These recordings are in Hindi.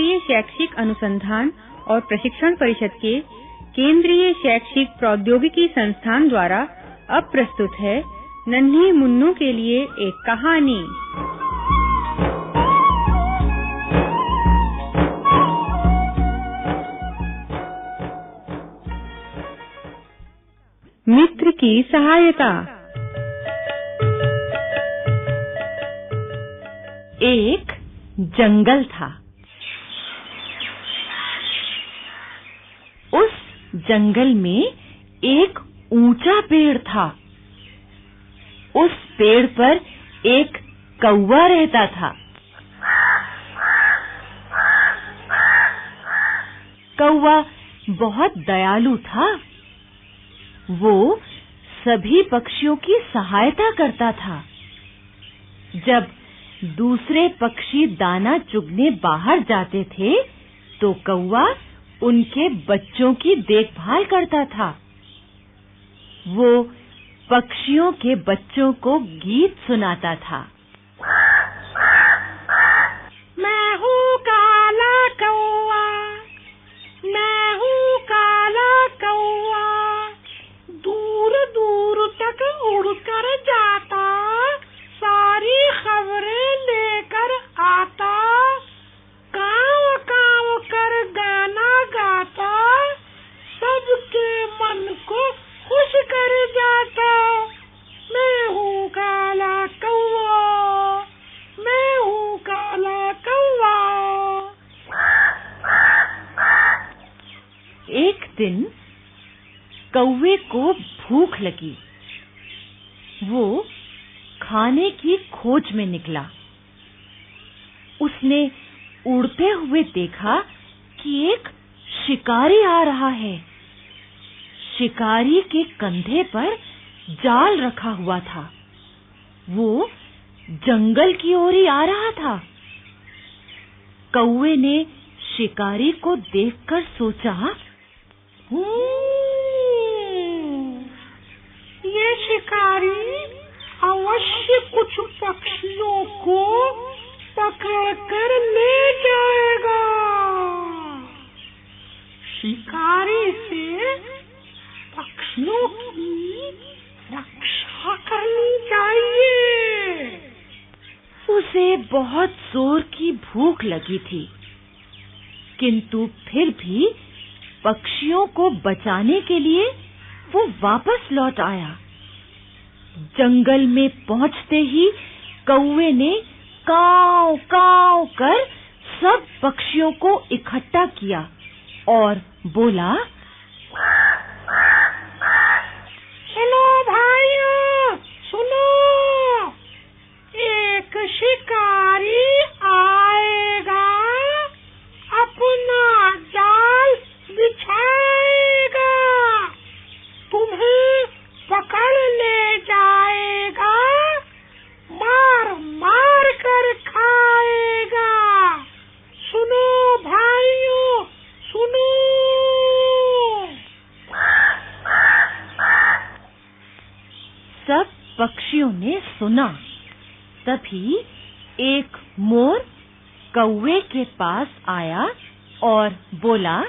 राष्ट्रीय शैक्षिक अनुसंधान और प्रशिक्षण परिषद के केंद्रीय शैक्षिक प्रौद्योगिकी संस्थान द्वारा अब प्रस्तुत है नन्ही मुन्नू के लिए एक कहानी। मित्र की सहायता। एक जंगल था। जंगल में एक ऊँचा पेड़ था। उस पेड़ पर एक कौवा रहता था। कौवा बहुत दयालु था। वो सभी पक्षियों की सहायता करता था। जब दूसरे पक्षी दाना चुगने बाहर जाते थे तो कौवा उनके बच्चों की देखभाल करता था। वो पक्षियों के बच्चों को गीत सुनाता था। कर जाता, मैं हूँ काला कौवा। मैं हूँ काला कौवा। एक दिन कौवे को भूख लगी। वो खाने की खोज में निकला। उसने उड़ते हुए देखा कि एक शिकारी आ रहा है। शिकारी के कंधे पर जाल रखा हुआ था। वो जंगल की ओर ही आ रहा था। कौवे ने शिकारी को देखकर सोचा हम्म, ये शिकारी अवश्य कुछ पक्षियों को पकड़ कर ले जाएगा। शिकारी से बहुत ज़ोर की भूख लगी थी। किंतु फिर भी पक्षियों को बचाने के लिए वो वापस लौट आया। जंगल में पहुँचते ही कौवे ने काव काव कर सब पक्षियों को इकट्ठा किया और बोला सुनो भाइयों सुनो एक शिकारी आएगा अपना जाल बिछाएगा तुम्हें पकड़ ले जाएगा मार मार कर खाएगा सुनो भाइयों सुनो सब पक्षियों ने सुना। तभी एक मोर कौवे के पास आया और बोला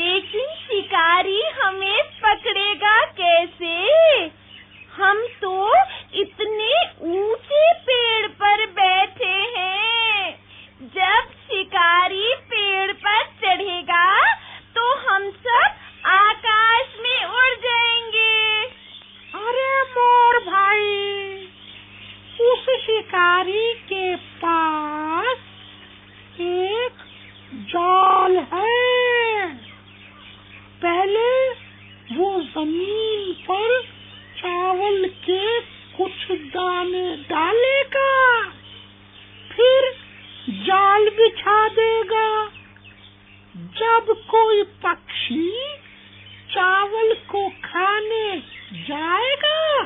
लेकिन शिकारी हमें पकड़ेगा कैसे हम तो इतने ऊँचे पेड़ पर बैठे हैं जब शिकारी पेड़ पर चढ़ेगा तो हम सब आकाश में उड़ जाएँगे अरे मोर भाई उस शिकारी के पास एक जाल है पहले वो ज़मीन पर चावल के कुछ दाने, डालेगा, फिर जाल बिछा देगा। जब कोई पक्षी चावल को खाने जाएगा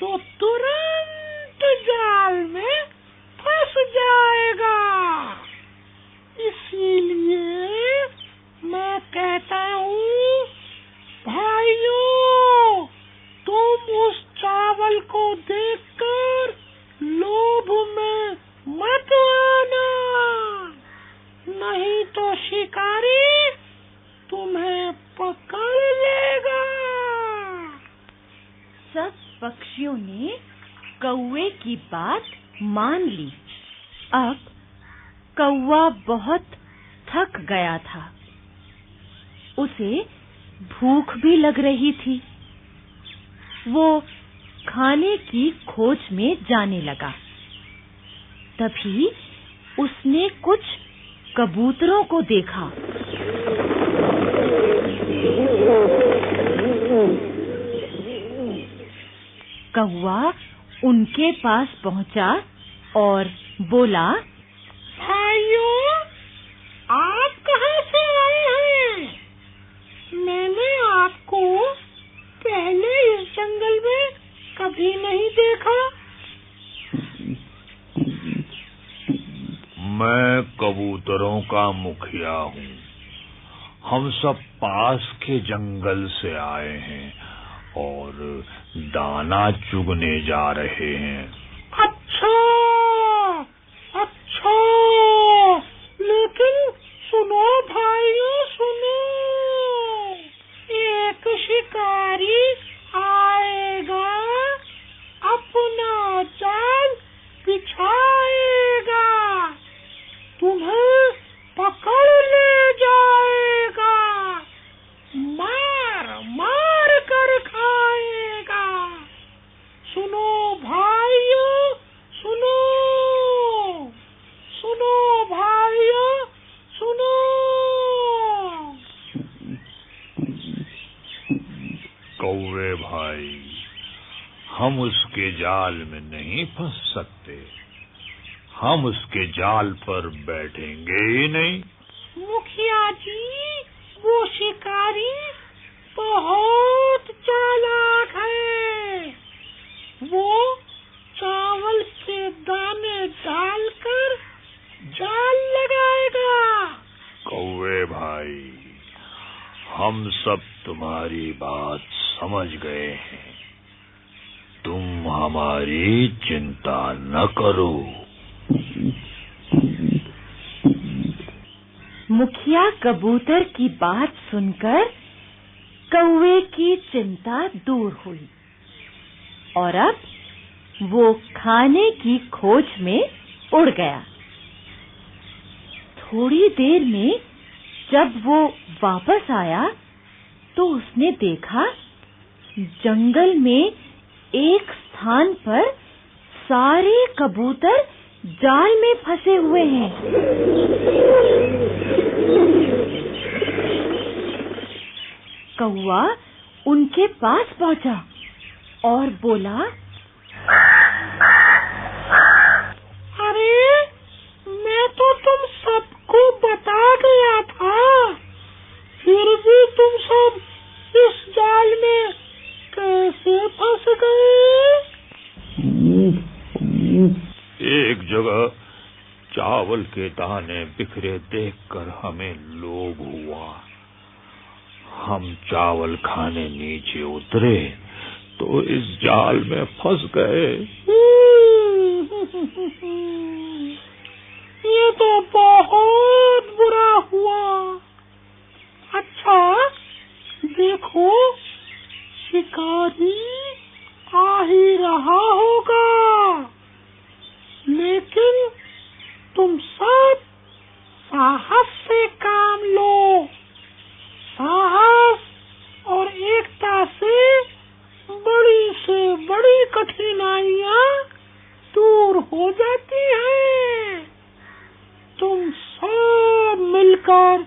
तो तुरंत जाल में फंस जाएगा। इसीलिए मैं कहता हूँ, भाइयों तुम उस चावल को देखकर लोभ में मत आना शिकारी तुम्हें पकड़ लेगा सब पक्षियों ने कौवे की बात मान ली। अब कौवा बहुत थक गया था। उसे भूख भी लग रही थी। वो खाने की खोज में जाने लगा। तभी उसने कुछ कबूतरों को देखा। कौआ उनके पास पहुँचा और बोला भाइयों आप कहाँ से आए हैं? मैंने आपको पहले इस जंगल में कभी नहीं देखा। मैं कबूतरों का मुखिया हूँ। हम सब पास के जंगल से आए हैं और दाना चुगने जा रहे हैं अच्छा अच्छा लेकिन सुनो भाइयों सुनो एक शिकारी आएगा अपना जाल बिछाएगा तुम्हें पकड़ ले जाएगा मार मार कर खाएगा सुनो भाइयों सुनो सुनो भाइयों सुनो कौवे भाई हम उसके जाल में नहीं फंस सकते। हम उसके जाल पर बैठेंगे ही नहीं। मुखिया जी वो शिकारी बहुत चालाक है। वो चावल के दाने डालकर जाल लगाएगा। कौवे भाई हम सब तुम्हारी बात समझ गए हैं। तुम हमारी चिंता न करो। मुखिया कबूतर की बात सुनकर कौवे की चिंता दूर हुई। और अब वो खाने की खोज में उड़ गया। थोड़ी देर में जब वो वापस आया तो उसने देखा, जंगल में एक स्थान पर सारे कबूतर जाल में फंसे हुए हैं। कौआ उनके पास पहुँचा और बोला, अरे, मैं तो तुम सबको बता गया था। फिर भी तुम सब इस जाल में कैसे फंस गए? एक जगह चावल के दाने बिखरे देखकर हमें लोभ हुआ। हम चावल खाने नीचे उतरे तो इस जाल में फंस गए। ये तो बहुत बुरा हुआ। अच्छा देखो, शिकारी आ ही रहा होगा। लेकिन तुम सब साहस से काम लो साहस और एकता से बड़ी से बड़ी कठिनाइयाँ दूर हो जाती हैं तुम सब मिलकर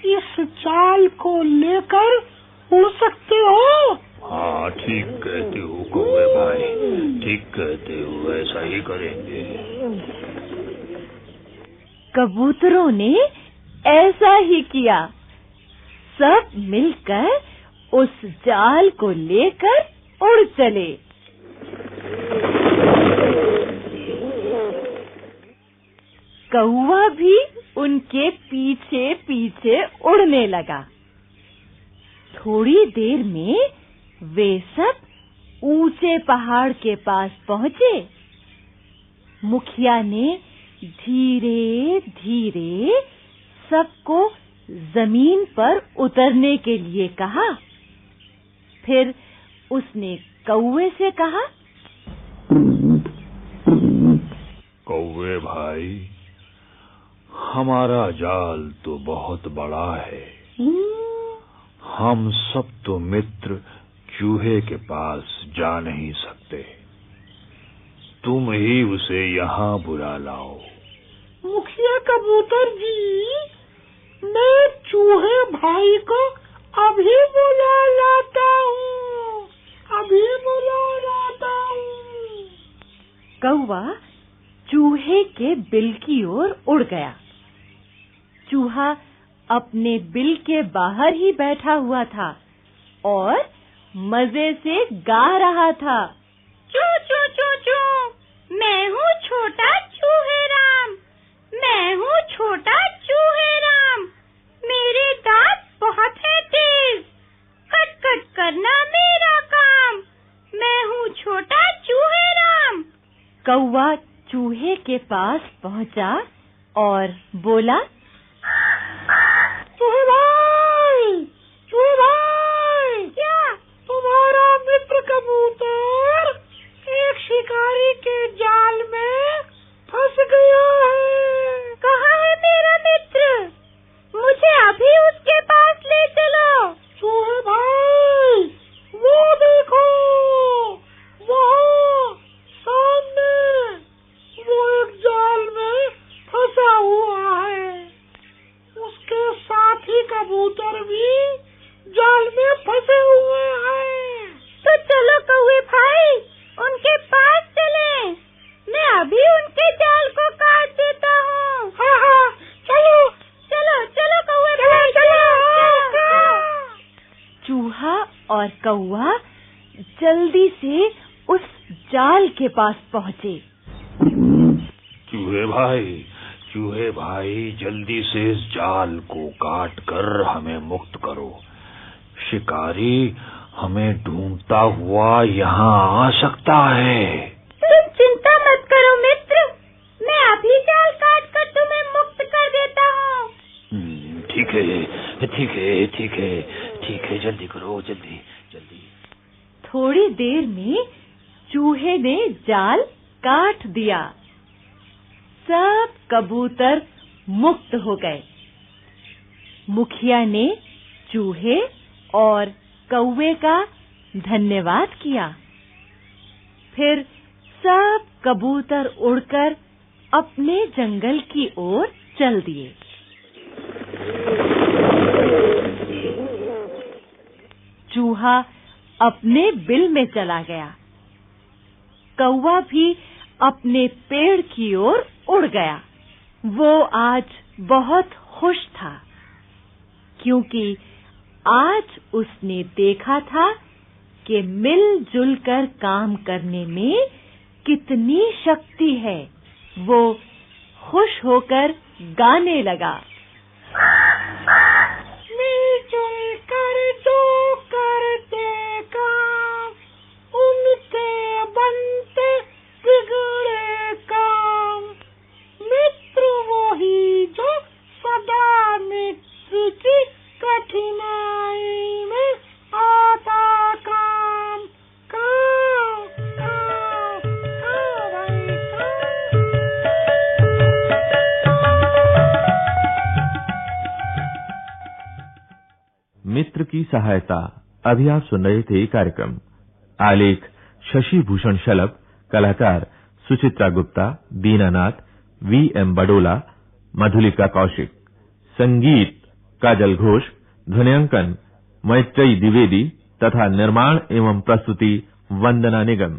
इस जाल को लेकर उड़ सकते हो हाँ ठीक कहते हो कौवे भाई ठीक कहते हो ऐसा ही करेंगे कबूतरों ने ऐसा ही किया। सब मिलकर उस जाल को लेकर उड़ चले। कौवा भी उनके पीछे पीछे उड़ने लगा। थोड़ी देर में वे सब ऊँचे पहाड़ के पास पहुँचे। मुखिया ने धीरे धीरे सबको ज़मीन पर उतरने के लिए कहा। फिर उसने कौवे से कहा, कौवे भाई, हमारा जाल तो बहुत बड़ा है। हम सब तो मित्र चूहे के पास जा नहीं सकते। तुम ही उसे यहाँ बुला लाओ। मुखिया कबूतर जी मैं चूहे भाई को अभी बुला लाता हूँ अभी बुला लाता हूँ। कौवा चूहे के बिल की ओर उड़ गया। चूहा अपने बिल के बाहर ही बैठा हुआ था और मज़े से गा रहा था। चू चू चू चू मैं हूँ छोटा मैं हूँ छोटा चूहे राम मेरे दांत बहुत है तेज। कट कट करना मेरा काम। मैं हूँ छोटा चूहे राम कौवा चूहे के पास पहुँचा और बोला चूहे भाई चूहे भाई क्या तुम्हारा मित्र कबूतर एक शिकारी के जाल में फंस गया है कहाँ है मेरा मित्र मुझे अभी उसके पास ले चलो चूहे भाई वो देखो वहाँ सामने वो एक जाल में फंसा हुआ है उसके साथी कबूतर भी फंसे हुए हैं तो चलो कौए भाई उनके पास चले। मैं अभी उनके जाल को काट देता हूँ। हाँ हाँ चलो चलो चलो कौवे चलो भाई चलो चूहा और कौआ जल्दी से उस जाल के पास पहुँचे। चूहे भाई चूहे भाई जल्दी से इस जाल को काट कर हमें मुक्त करो। शिकारी हमें ढूंढता हुआ यहाँ आ सकता है। तुम चिंता मत करो मित्र। मैं अभी जाल काट कर तुम्हें मुक्त कर देता हूँ। हम्म, ठीक है ठीक है ठीक है ठीक है जल्दी करो जल्दी जल्दी। थोड़ी देर में चूहे ने जाल काट दिया। सब कबूतर मुक्त हो गए। मुखिया ने चूहे और कौवे का धन्यवाद किया। फिर सब कबूतर उड़कर अपने जंगल की ओर चल दिए। चूहा अपने बिल में चला गया। कौवा भी अपने पेड़ की ओर उड़ गया। वो आज बहुत खुश था, क्योंकि आज उसने देखा था कि मिलजुल कर काम करने में कितनी शक्ति है। वो खुश होकर गाने लगा। मिलजुल कर जो करते काम उनके सहायता अभी आप सुन रहे थे कार्यक्रम। आलेख शशि भूषण शलभ, कलाकार सुचित्रा गुप्ता, दीनानाथ, वी एम बडोला, मधुलिका कौशिक, संगीत काजल घोष, ध्वनियांकन मैत्रेयी द्विवेदी तथा निर्माण एवं प्रस्तुति वंदना निगम।